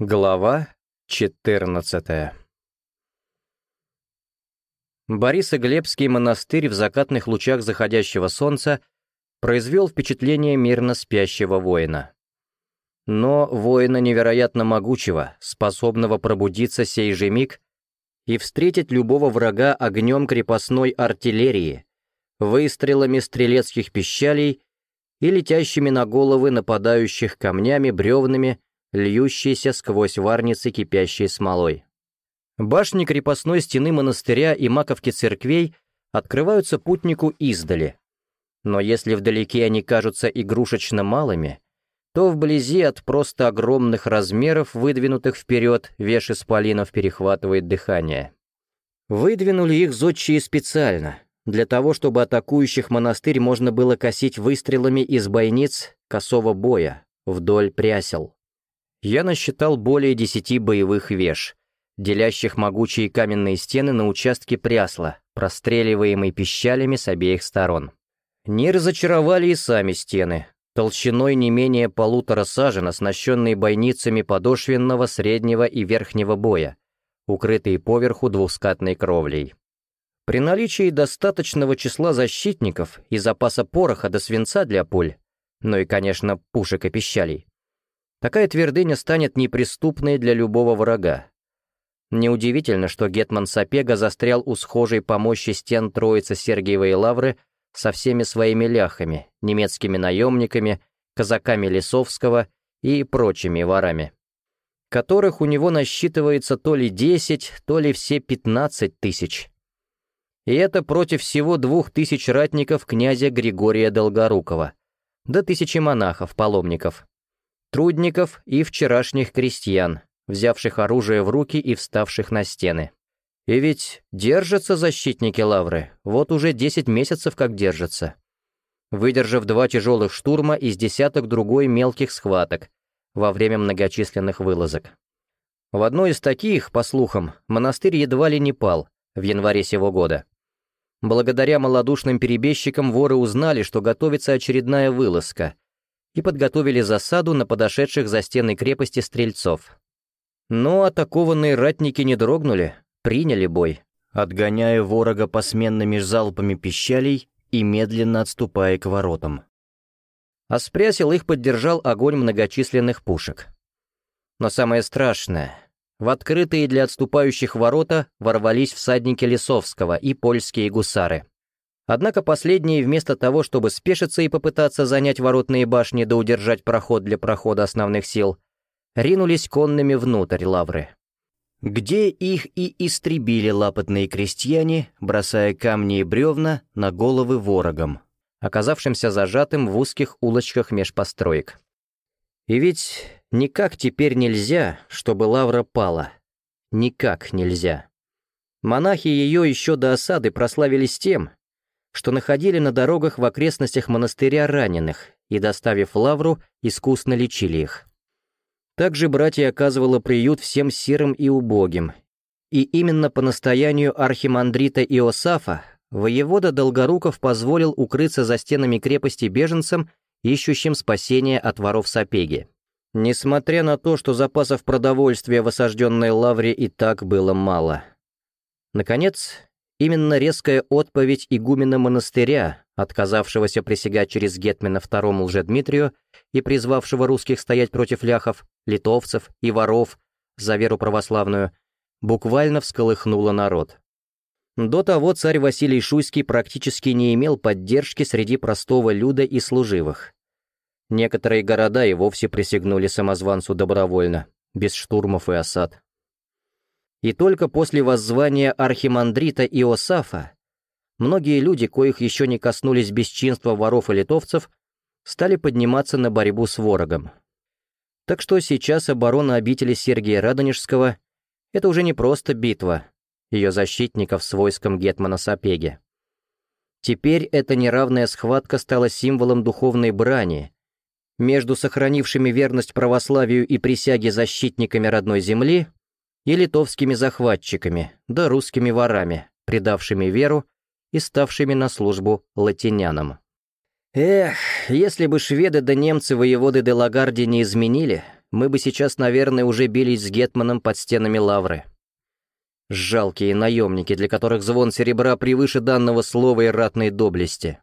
Глава 14 Борисоглебский монастырь в закатных лучах заходящего солнца произвел впечатление мирно спящего воина. Но воина невероятно могучего, способного пробудиться сей же миг и встретить любого врага огнем крепостной артиллерии, выстрелами стрелецких пищалей и летящими на головы нападающих камнями, бревнами, льющейся сквозь варницы кипящей смолой. Башни крепостной стены монастыря и маковки церквей открываются путнику издали. Но если вдалеке они кажутся игрушечно малыми, то вблизи от просто огромных размеров, выдвинутых вперед, веш исполинов перехватывает дыхание. Выдвинули их зодчие специально, для того, чтобы атакующих монастырь можно было косить выстрелами из бойниц косого боя вдоль прясел. Я насчитал более десяти боевых веш, делящих могучие каменные стены на участке прясла, простреливаемые пищалями с обеих сторон. Не разочаровали и сами стены, толщиной не менее полутора сажен, оснащенные бойницами подошвенного, среднего и верхнего боя, укрытые поверху двускатной кровлей. При наличии достаточного числа защитников и запаса пороха до свинца для пуль, ну и, конечно, пушек и пищалей, такая твердыня станет неприступной для любого врага. Неудивительно, что Гетман Сапега застрял у схожей по мощи стен Троицы Сергиевой Лавры со всеми своими ляхами, немецкими наемниками, казаками Лисовского и прочими ворами, которых у него насчитывается то ли 10, то ли все 15 тысяч. И это против всего двух тысяч ратников князя Григория Долгорукова, до тысячи монахов, паломников, трудников и вчерашних крестьян, взявших оружие в руки и вставших на стены. И ведь держатся защитники Лавры, вот уже 10 месяцев как держатся. Выдержав два тяжелых штурма из десяток другой мелких схваток во время многочисленных вылазок. В одной из таких, по слухам, монастырь едва ли не пал в январе сего года. Благодаря малодушным перебежчикам воры узнали, что готовится очередная вылазка, и подготовили засаду на подошедших за стены крепости стрельцов. Но атакованные ратники не дрогнули, приняли бой, отгоняя ворога посменными залпами пищалей и медленно отступая к воротам. А спрясил их поддержал огонь многочисленных пушек. Но самое страшное, в открытые для отступающих ворота ворвались всадники Лисовского и польские гусары. Однако последние, вместо того, чтобы спешиться и попытаться занять воротные башни да удержать проход для прохода основных сил, ринулись конными внутрь лавры. Где их и истребили лапотные крестьяне, бросая камни и бревна на головы ворогам, оказавшимся зажатым в узких улочках меж построек. И ведь никак теперь нельзя, чтобы лавра пала. Никак нельзя. Монахи ее еще до осады прославились тем, что находили на дорогах в окрестностях монастыря раненых и, доставив лавру, искусно лечили их. Также братья оказывало приют всем серым и убогим. И именно по настоянию архимандрита Иосафа воевода Долгоруков позволил укрыться за стенами крепости беженцам, ищущим спасения от воров Сапеги. Несмотря на то, что запасов продовольствия в осажденной лавре и так было мало. Наконец, именно резкая отповедь игумена монастыря, отказавшегося присягать через Гетмена второму лжедмитрию и призвавшего русских стоять против ляхов, литовцев и воров за веру православную, буквально всколыхнула народ. До того царь Василий Шуйский практически не имел поддержки среди простого люда и служивых. Некоторые города и вовсе присягнули самозванцу добровольно, без штурмов и осад. И только после воззвания архимандрита Иосафа многие люди, коих еще не коснулись бесчинства воров и литовцев, стали подниматься на борьбу с ворогом. Так что сейчас оборона обители Сергия Радонежского — это уже не просто битва ее защитников с войском Гетмана Сапеги. Теперь эта неравная схватка стала символом духовной брани между сохранившими верность православию и присяге защитниками родной земли и литовскими захватчиками, да русскими ворами, предавшими веру и ставшими на службу латинянам. Эх, если бы шведы да немцы воеводы де Лагарди не изменили, мы бы сейчас, наверное, уже бились с Гетманом под стенами лавры. Жалкие наемники, для которых звон серебра превыше данного слова и ратной доблести.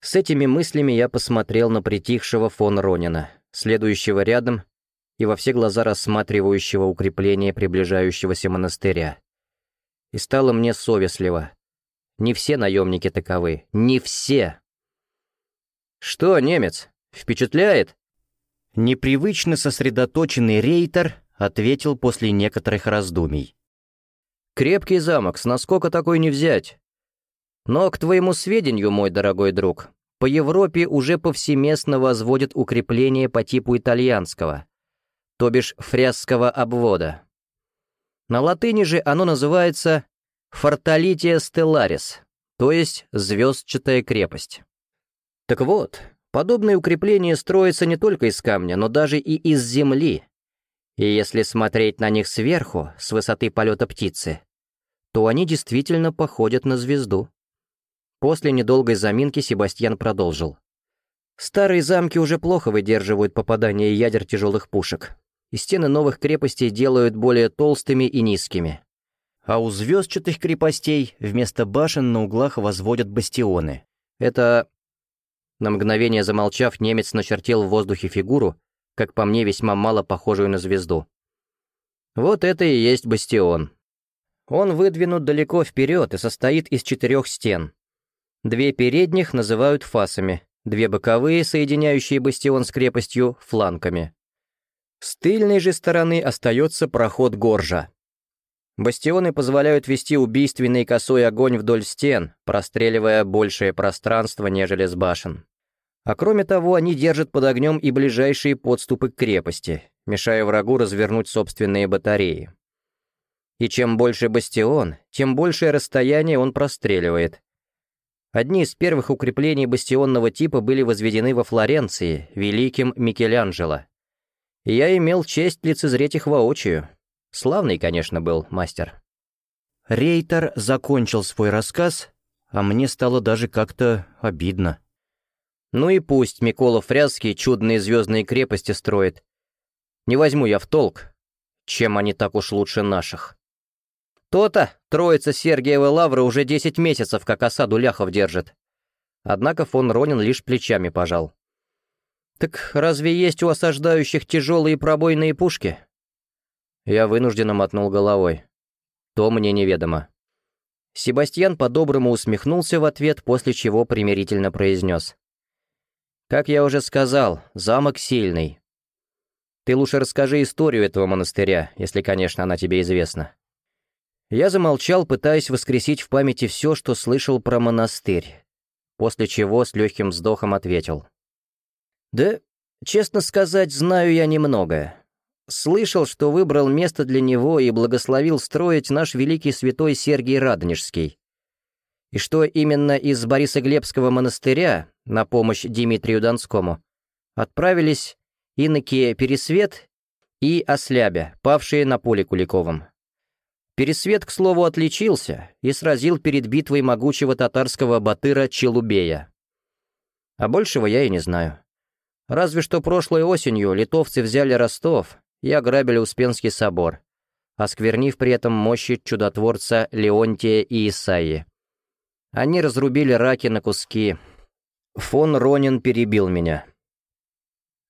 С этими мыслями я посмотрел на притихшего фон Ронина, следующего рядом и во все глаза рассматривающего укрепление приближающегося монастыря. И стало мне совестливо. Не все наемники таковы, не все. «Что, немец, впечатляет?» Непривычно сосредоточенный рейтер ответил после некоторых раздумий. «Крепкий замок, с наскока такой не взять. Но, к твоему сведению, мой дорогой друг, по Европе уже повсеместно возводят укрепления по типу итальянского, то бишь фрязского обвода. На латыни же оно называется «форталития стелларис», то есть «звездчатая крепость». Так вот, подобные укрепления строятся не только из камня, но даже и из земли. И если смотреть на них сверху, с высоты полета птицы, то они действительно походят на звезду. После недолгой заминки Себастьян продолжил. Старые замки уже плохо выдерживают попадание ядер тяжелых пушек, и стены новых крепостей делают более толстыми и низкими. А у звездчатых крепостей вместо башен на углах возводят бастионы. Это... На мгновение замолчав, немец начертил в воздухе фигуру, как по мне весьма мало похожую на звезду. Вот это и есть бастион. Он выдвинут далеко вперед и состоит из четырех стен, Две передних называют фасами, две боковые, соединяющие бастион с крепостью, фланками. С тыльной же стороны остается проход горжа. Бастионы позволяют вести убийственный косой огонь вдоль стен, простреливая большее пространство, нежели с башен. А кроме того, они держат под огнем и ближайшие подступы к крепости, мешая врагу развернуть собственные батареи. И чем больше бастион, тем большее расстояние он простреливает, Одни из первых укреплений бастионного типа были возведены во Флоренции, великим Микеланджело. И я имел честь лицезреть их воочию. Славный, конечно, был мастер. Рейтер закончил свой рассказ, а мне стало даже как-то обидно. Ну и пусть Микола Фрязский чудные звездные крепости строит. Не возьму я в толк, чем они так уж лучше наших. То-то троица Сергиева Лавра уже 10 месяцев как осаду ляхов держит. Однако фон Ронин лишь плечами пожал. «Так разве есть у осаждающих тяжелые пробойные пушки?» Я вынужденно мотнул головой. То мне неведомо. Себастьян по-доброму усмехнулся в ответ, после чего примирительно произнес. «Как я уже сказал, замок сильный. Ты лучше расскажи историю этого монастыря, если, конечно, она тебе известна». Я замолчал, пытаясь воскресить в памяти все, что слышал про монастырь, после чего с легким вздохом ответил. «Да, честно сказать, знаю я немного. Слышал, что выбрал место для него и благословил строить наш великий святой Сергий Радонежский. И что именно из Борисоглебского монастыря на помощь Дмитрию Донскому отправились иноки Пересвет и Ослябя, павшие на поле Куликовом. Пересвет, к слову, отличился и сразил перед битвой могучего татарского батыра Челубея. А большего я и не знаю. Разве что прошлой осенью литовцы взяли Ростов и ограбили Успенский собор, осквернив при этом мощи чудотворца Леонтия и Исаии. Они разрубили раки на куски. Фон Ронин перебил меня.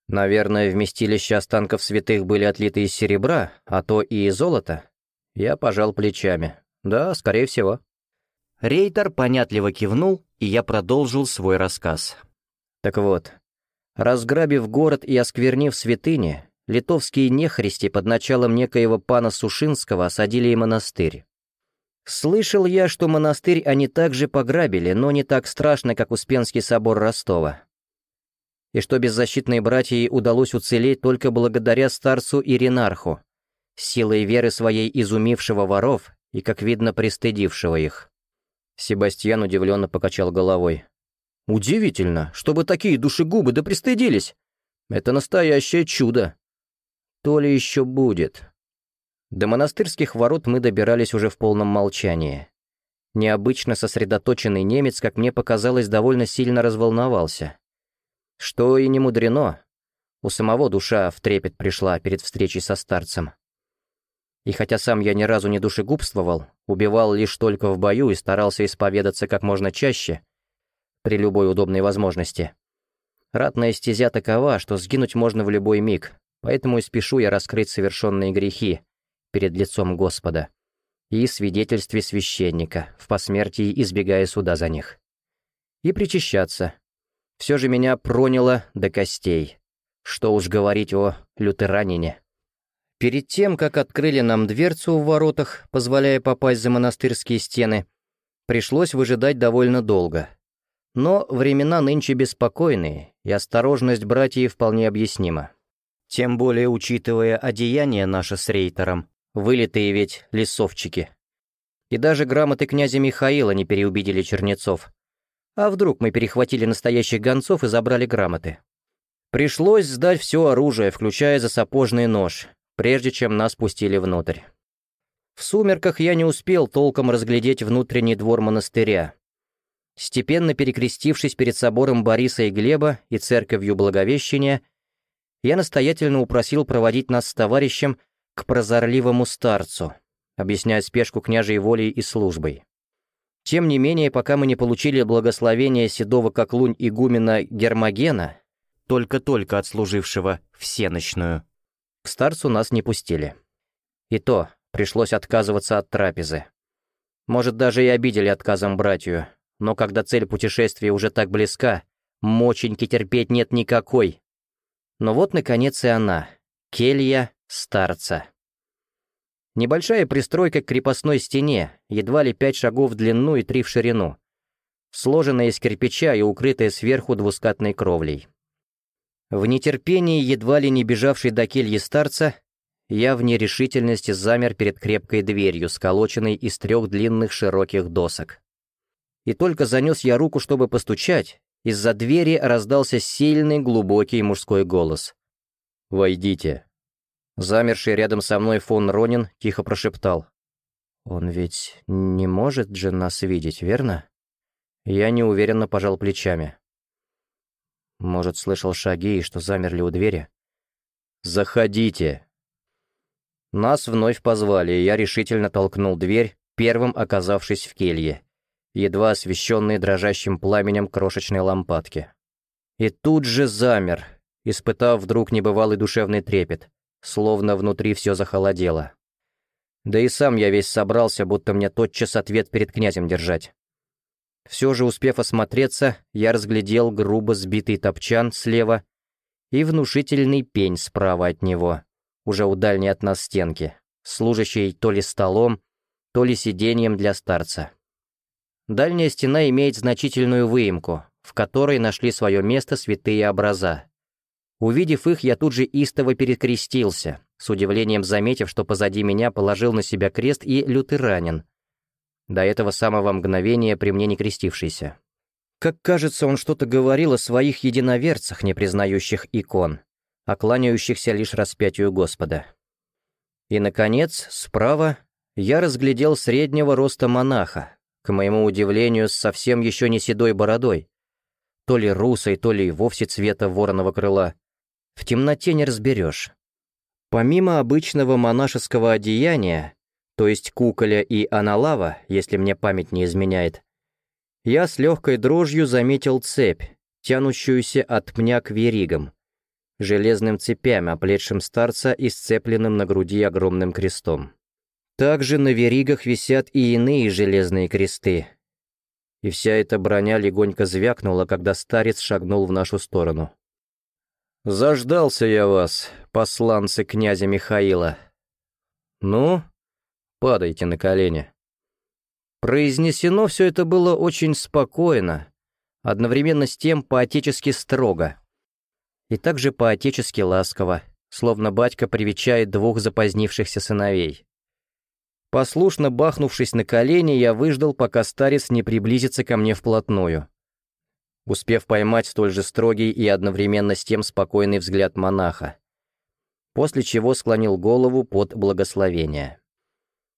Наверное, вместилища останков святых были отлиты из серебра, а то и из золота. Я пожал плечами. Да, скорее всего. Рейтер понятливо кивнул, и я продолжил свой рассказ. Так вот, разграбив город и осквернив святыни, литовские нехристи под началом некоего пана Сушинского осадили и монастырь. Слышал я, что монастырь они также пограбили, но не так страшно, как Успенский собор Ростова. И что беззащитной братьей удалось уцелеть только благодаря старцу Иринарху, силой веры своей изумившего воров и, как видно, пристыдившего их. Себастьян удивленно покачал головой. «Удивительно, чтобы такие душегубы да пристыдились! Это настоящее чудо! То ли еще будет!» До монастырских ворот мы добирались уже в полном молчании. Необычно сосредоточенный немец, как мне показалось, довольно сильно разволновался. Что и не мудрено. У самого душа в трепет пришла перед встречей со старцем. И хотя сам я ни разу не душегубствовал, убивал лишь только в бою и старался исповедаться как можно чаще, при любой удобной возможности. Ратная стезя такова, что сгинуть можно в любой миг, поэтому и спешу я раскрыть совершенные грехи перед лицом Господа и свидетельстве священника, в посмертии избегая суда за них. И причащаться. Все же меня проняло до костей. Что уж говорить о лютеранине. Перед тем, как открыли нам дверцу в воротах, позволяя попасть за монастырские стены, пришлось выжидать довольно долго. Но времена нынче беспокойные, и осторожность братьев вполне объяснима. Тем более учитывая одеяние наше с рейтером, вылитые ведь лесовчики. И даже грамоты князя Михаила не переубедили чернецов. А вдруг мы перехватили настоящих гонцов и забрали грамоты? Пришлось сдать все оружие, включая засапожный нож, прежде чем нас пустили внутрь. В сумерках я не успел толком разглядеть внутренний двор монастыря. Степенно перекрестившись перед собором Бориса и Глеба и церковью Благовещения, я настоятельно упросил проводить нас с товарищем к прозорливому старцу, объясняя спешку княжей волей и службой. Тем не менее, пока мы не получили благословения седого как лунь игумена Гермогена, только-только отслужившего всеночную, к старцу нас не пустили. И то пришлось отказываться от трапезы. Может, даже и обидели отказом братью, но когда цель путешествия уже так близка, моченьки терпеть нет никакой. Но вот, наконец, и она. Келья старца. Небольшая пристройка к крепостной стене, едва ли пять шагов в длину и три в ширину. Сложенная из кирпича и укрытая сверху двускатной кровлей. В нетерпении, едва ли не бежавший до кельи старца, я в нерешительности замер перед крепкой дверью, сколоченной из трех длинных широких досок. И только занес я руку, чтобы постучать, из-за двери раздался сильный глубокий мужской голос. «Войдите». Замерший рядом со мной фон Ронин тихо прошептал. «Он ведь не может же нас видеть, верно?» Я неуверенно пожал плечами. Может, слышал шаги и что замерли у двери? «Заходите!» Нас вновь позвали, и я решительно толкнул дверь, первым оказавшись в келье едва освещенные дрожащим пламенем крошечной лампадки. И тут же замер, испытав вдруг небывалый душевный трепет, словно внутри все захолодело. Да и сам я весь собрался, будто мне тотчас ответ перед князем держать. Все же, успев осмотреться, я разглядел грубо сбитый топчан слева и внушительный пень справа от него, уже у дальней от нас стенки, служащий то ли столом, то ли сиденьем для старца. Дальняя стена имеет значительную выемку, в которой нашли свое место святые образа. Увидев их, я тут же истово перекрестился, с удивлением заметив, что позади меня положил на себя крест и лютеранин, до этого самого мгновения при мне не крестившийся. Как кажется, он что-то говорил о своих единоверцах, не признающих икон, а кланяющихся лишь распятию Господа. И, наконец, справа я разглядел среднего роста монаха, к моему удивлению, с совсем еще не седой бородой. То ли русой, то ли вовсе цвета вороного крыла. В темноте не разберешь. Помимо обычного монашеского одеяния, то есть куколя и аналава, если мне память не изменяет, я с легкой дрожью заметил цепь, тянущуюся от пня к веригам, железным цепям, оплетшим старца и сцепленным на груди огромным крестом. Также на веригах висят и иные железные кресты. И вся эта броня легонько звякнула, когда старец шагнул в нашу сторону. «Заждался я вас, посланцы князя Михаила. Ну, падайте на колени». Произнесено все это было очень спокойно, одновременно с тем поотечески строго. И также поотечески ласково, словно батька привечает двух запозднившихся сыновей. Послушно бахнувшись на колени, я выждал, пока старец не приблизится ко мне вплотную. Успев поймать столь же строгий и одновременно с тем спокойный взгляд монаха. После чего склонил голову под благословение.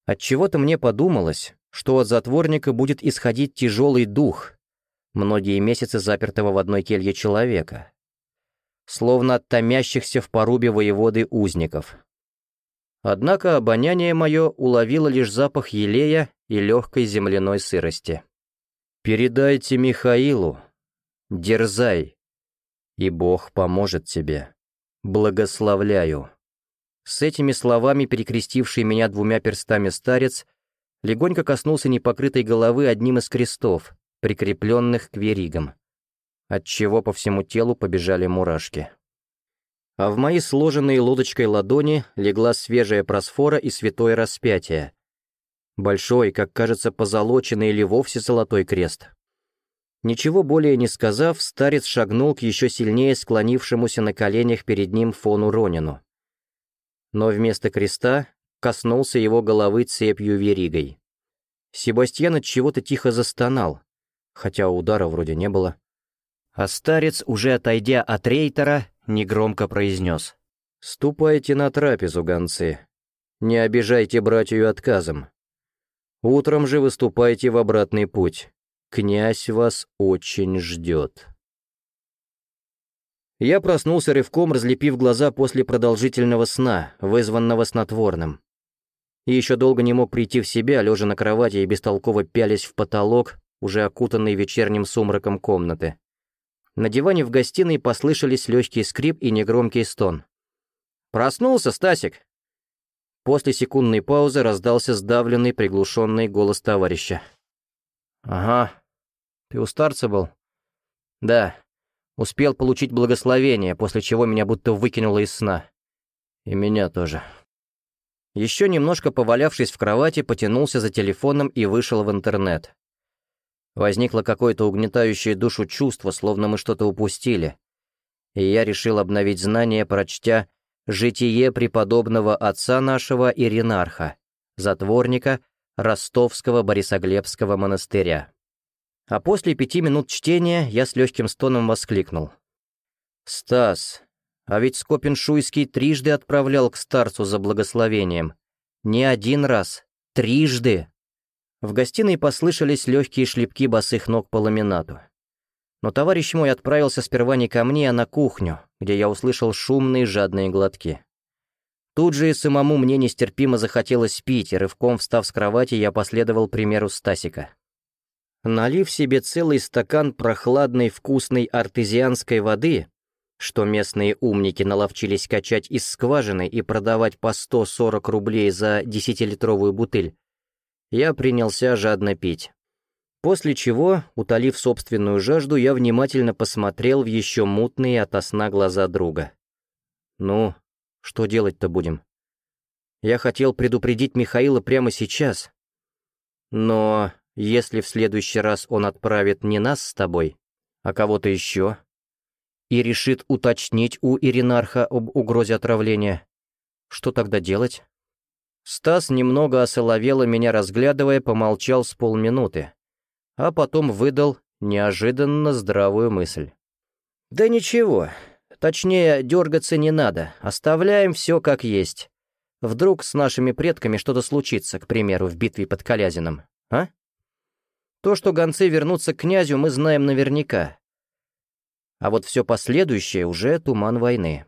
Отчего-то мне подумалось, что от затворника будет исходить тяжелый дух, многие месяцы запертого в одной келье человека. словно томящихся в порубе воеводы узников. Однако обоняние мое уловило лишь запах елея и легкой земляной сырости. «Передайте Михаилу, дерзай, и Бог поможет тебе. Благословляю». С этими словами перекрестивший меня двумя перстами старец легонько коснулся непокрытой головы одним из крестов, прикрепленных к веригам, отчего по всему телу побежали мурашки. А в мои сложенные лодочкой ладони легла свежая просфора и святое распятие. Большой, как кажется, позолоченный или вовсе золотой крест. Ничего более не сказав, старец шагнул к еще сильнее склонившемуся на коленях перед ним фону Ронину. Но вместо креста коснулся его головы цепью веригой. Себастьян от чего-то тихо застонал, хотя удара вроде не было. А старец, уже отойдя от рейтера, негромко произнес. «Ступайте на трапезу, гонцы. Не обижайте братью отказом. Утром же выступайте в обратный путь. Князь вас очень ждет». Я проснулся рывком, разлепив глаза после продолжительного сна, вызванного снотворным. И еще долго не мог прийти в себя, лежа на кровати и бестолково пялись в потолок, уже окутанный вечерним сумраком комнаты. На диване в гостиной послышались легкий скрип и негромкий стон. «Проснулся, Стасик!» После секундной паузы раздался сдавленный, приглушенный голос товарища. «Ага. Ты у старца был?» «Да. Успел получить благословение, после чего меня будто выкинуло из сна. И меня тоже. Еще немножко повалявшись в кровати, потянулся за телефоном и вышел в интернет. Возникло какое-то угнетающее душу чувство, словно мы что-то упустили. И я решил обновить знания, прочтя «Житие преподобного отца нашего Иринарха», затворника Ростовского Борисоглебского монастыря. А после пяти минут чтения я с легким стоном воскликнул. «Стас, а ведь Скопин-Шуйский трижды отправлял к старцу за благословением. Не один раз, трижды!» В гостиной послышались легкие шлепки босых ног по ламинату. Но товарищ мой отправился сперва не ко мне, а на кухню, где я услышал шумные жадные глотки. Тут же и самому мне нестерпимо захотелось пить, и рывком встав с кровати, я последовал примеру Стасика. Налив себе целый стакан прохладной вкусной артезианской воды, что местные умники наловчились качать из скважины и продавать по 140 рублей за десятилитровую бутыль, я принялся жадно пить. После чего, утолив собственную жажду, я внимательно посмотрел в еще мутные ото сна глаза друга. «Ну, что делать-то будем?» Я хотел предупредить Михаила прямо сейчас. Но если в следующий раз он отправит не нас с тобой, а кого-то еще, и решит уточнить у Иринарха об угрозе отравления, что тогда делать? Стас, немного осоловело меня разглядывая, помолчал с полминуты, а потом выдал неожиданно здравую мысль. «Да ничего, точнее, дергаться не надо, оставляем все как есть. Вдруг с нашими предками что-то случится, к примеру, в битве под Калязином, а?» То, что гонцы вернутся к князю, мы знаем наверняка. А вот все последующее уже туман войны.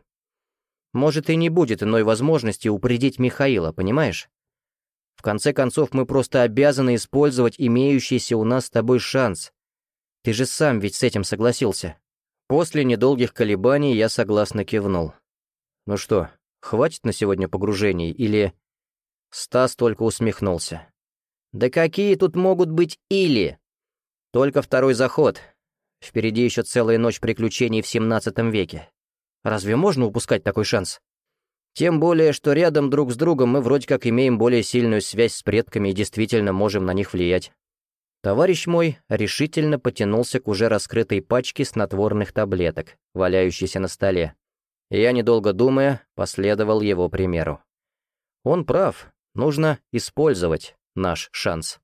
Может, и не будет иной возможности упредить Михаила, понимаешь? В конце концов, мы просто обязаны использовать имеющийся у нас с тобой шанс. Ты же сам ведь с этим согласился. После недолгих колебаний я согласно кивнул. Ну что, хватит на сегодня погружений или... Стас только усмехнулся. Да какие тут могут быть «или»? Только второй заход. Впереди еще целая ночь приключений в 17 веке. Разве можно упускать такой шанс? Тем более, что рядом друг с другом мы вроде как имеем более сильную связь с предками и действительно можем на них влиять. Товарищ мой решительно потянулся к уже раскрытой пачке снотворных таблеток, валяющейся на столе. я, недолго думая, последовал его примеру. Он прав, нужно использовать наш шанс.